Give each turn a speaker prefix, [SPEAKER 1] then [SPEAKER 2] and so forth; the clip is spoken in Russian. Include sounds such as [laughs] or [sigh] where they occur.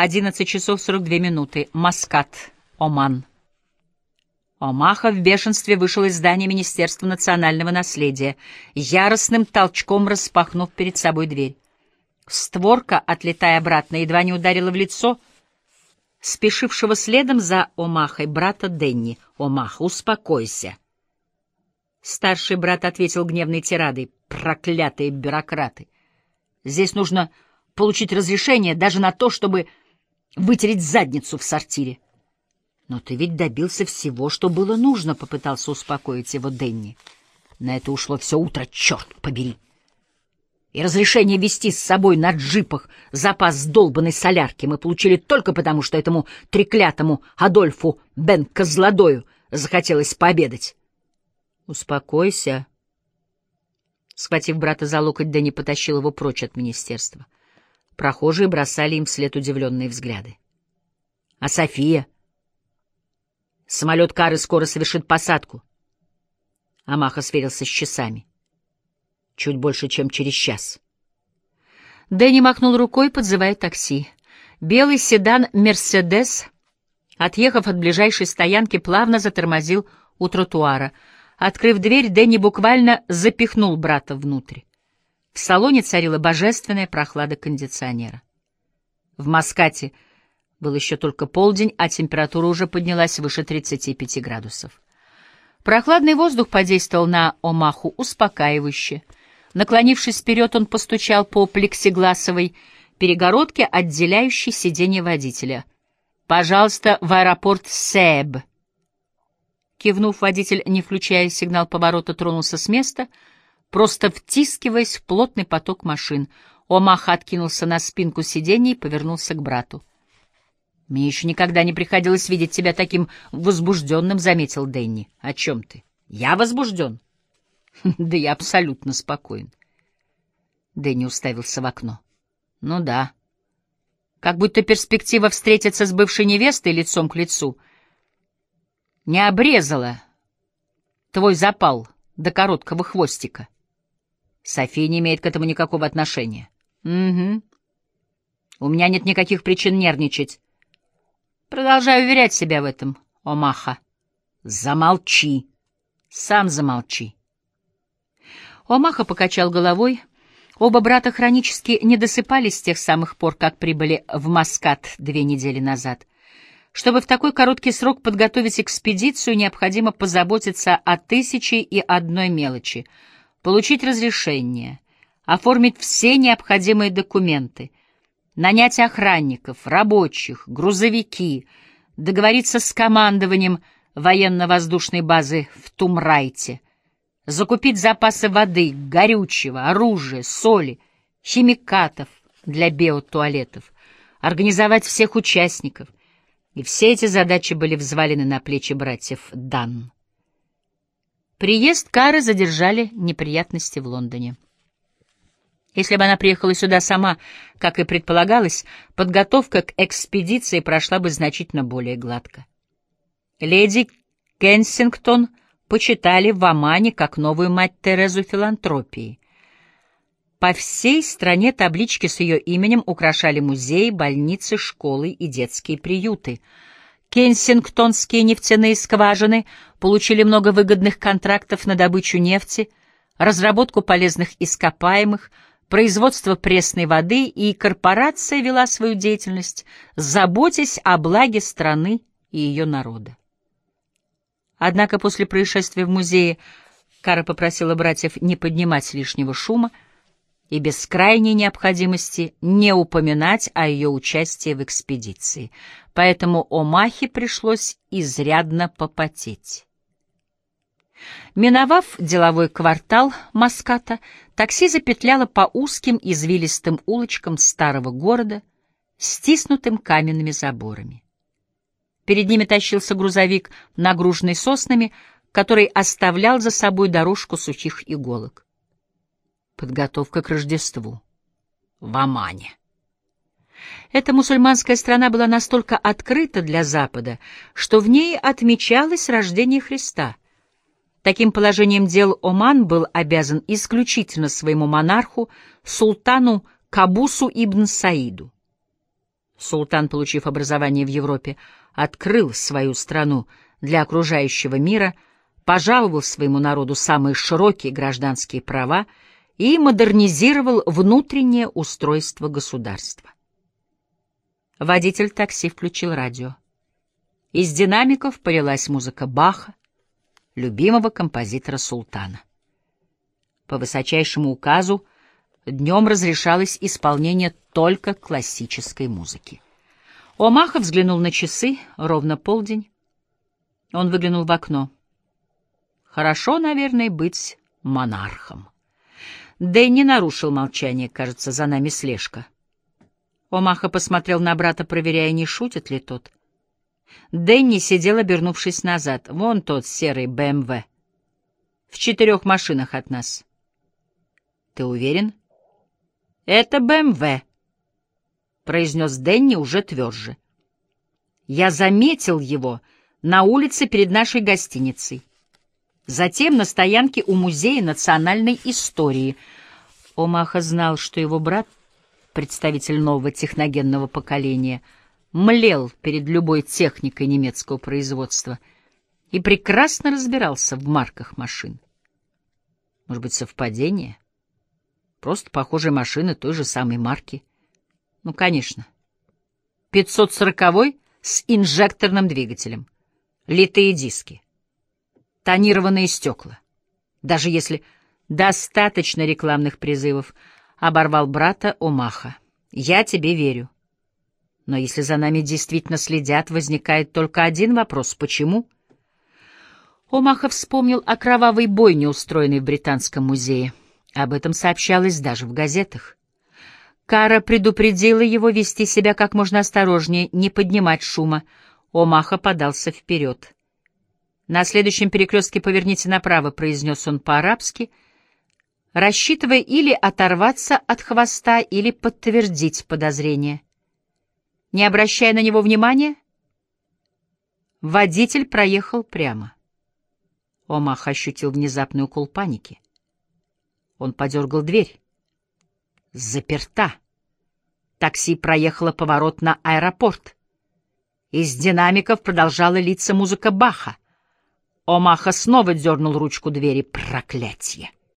[SPEAKER 1] 11 часов 42 минуты. Маскат, Оман. Омаха в бешенстве вышел из здания Министерства национального наследия, яростным толчком распахнув перед собой дверь. Створка, отлетая обратно, едва не ударила в лицо спешившего следом за Омахой брата Денни. «Омаха, успокойся!» Старший брат ответил гневной тирадой. «Проклятые бюрократы! Здесь нужно получить разрешение даже на то, чтобы вытереть задницу в сортире. «Но ты ведь добился всего, что было нужно», — попытался успокоить его Денни. «На это ушло все утро, черт побери!» И разрешение вести с собой на джипах запас долбанной солярки мы получили только потому, что этому треклятому Адольфу Бен Козлодою захотелось пообедать. «Успокойся». Схватив брата за локоть, Дэнни потащил его прочь от министерства. Прохожие бросали им вслед удивленные взгляды. «А София?» Самолет Кары скоро совершит посадку. Амаха сверился с часами. Чуть больше, чем через час. Дэнни махнул рукой, подзывая такси. Белый седан «Мерседес», отъехав от ближайшей стоянки, плавно затормозил у тротуара. Открыв дверь, Дэнни буквально запихнул брата внутрь. В салоне царила божественная прохлада кондиционера. В Маскате — был еще только полдень, а температура уже поднялась выше 35 градусов. Прохладный воздух подействовал на Омаху успокаивающе. Наклонившись вперед, он постучал по плексигласовой перегородке, отделяющей сиденье водителя. «Пожалуйста, в аэропорт Себ». Кивнув, водитель, не включая сигнал поворота, тронулся с места, просто втискиваясь в плотный поток машин. Омаха откинулся на спинку сиденья и повернулся к брату. «Мне еще никогда не приходилось видеть тебя таким возбужденным», — заметил Дэнни. «О чем ты?» «Я возбужден?» [laughs] «Да я абсолютно спокоен». Дэнни уставился в окно. «Ну да. Как будто перспектива встретиться с бывшей невестой лицом к лицу не обрезала твой запал до короткого хвостика. София не имеет к этому никакого отношения». «Угу. У меня нет никаких причин нервничать». Продолжаю уверять себя в этом, Омаха. Замолчи. Сам замолчи. Омаха покачал головой. Оба брата хронически не досыпали с тех самых пор, как прибыли в Маскат две недели назад. Чтобы в такой короткий срок подготовить экспедицию, необходимо позаботиться о тысяче и одной мелочи, получить разрешение, оформить все необходимые документы, нанять охранников, рабочих, грузовики, договориться с командованием военно-воздушной базы в Тумрайте, закупить запасы воды, горючего, оружия, соли, химикатов для биотуалетов, организовать всех участников. И все эти задачи были взвалены на плечи братьев Дан. Приезд Кары задержали неприятности в Лондоне. Если бы она приехала сюда сама, как и предполагалось, подготовка к экспедиции прошла бы значительно более гладко. Леди Кенсингтон почитали в Омане как новую мать Терезу филантропии. По всей стране таблички с ее именем украшали музеи, больницы, школы и детские приюты. Кенсингтонские нефтяные скважины получили много выгодных контрактов на добычу нефти, разработку полезных ископаемых, производство пресной воды, и корпорация вела свою деятельность, заботясь о благе страны и ее народа. Однако после происшествия в музее Кара попросила братьев не поднимать лишнего шума и без крайней необходимости не упоминать о ее участии в экспедиции, поэтому Омахе пришлось изрядно попотеть. Миновав деловой квартал Маската, такси запетляло по узким извилистым улочкам старого города, стиснутым каменными заборами. Перед ними тащился грузовик, нагруженный соснами, который оставлял за собой дорожку сухих иголок. Подготовка к Рождеству. В Омане. Эта мусульманская страна была настолько открыта для Запада, что в ней отмечалось рождение Христа — Таким положением дел Оман был обязан исключительно своему монарху, султану Кабусу ибн Саиду. Султан, получив образование в Европе, открыл свою страну для окружающего мира, пожаловал своему народу самые широкие гражданские права и модернизировал внутреннее устройство государства. Водитель такси включил радио. Из динамиков полилась музыка Баха, любимого композитора султана. По высочайшему указу днем разрешалось исполнение только классической музыки. Омаха взглянул на часы, ровно полдень. Он выглянул в окно. Хорошо, наверное, быть монархом. Дэнни нарушил молчание, кажется, за нами слежка. Омаха посмотрел на брата, проверяя, не шутит ли тот. Дэнни сидел, обернувшись назад. Вон тот серый БМВ. В четырех машинах от нас. Ты уверен? Это БМВ, произнес Дэнни уже тверже. Я заметил его на улице перед нашей гостиницей. Затем на стоянке у Музея национальной истории. Омаха знал, что его брат, представитель нового техногенного поколения, млел перед любой техникой немецкого производства и прекрасно разбирался в марках машин. Может быть, совпадение? Просто похожие машины той же самой марки. Ну, конечно. 540-й с инжекторным двигателем. Литые диски тонированные стекла. Даже если достаточно рекламных призывов, оборвал брата Омаха. Я тебе верю. Но если за нами действительно следят, возникает только один вопрос — почему? Омаха вспомнил о кровавой бойне, устроенной в Британском музее. Об этом сообщалось даже в газетах. Кара предупредила его вести себя как можно осторожнее, не поднимать шума. Омаха подался вперед. «На следующем перекрестке поверните направо», — произнес он по-арабски, рассчитывая или оторваться от хвоста, или подтвердить подозрение. Не обращая на него внимания, водитель проехал прямо. Омах ощутил внезапный укол паники. Он подергал дверь. Заперта. Такси проехало поворот на аэропорт. Из динамиков продолжала литься музыка Баха. Омаха снова дернул ручку двери. Проклятье!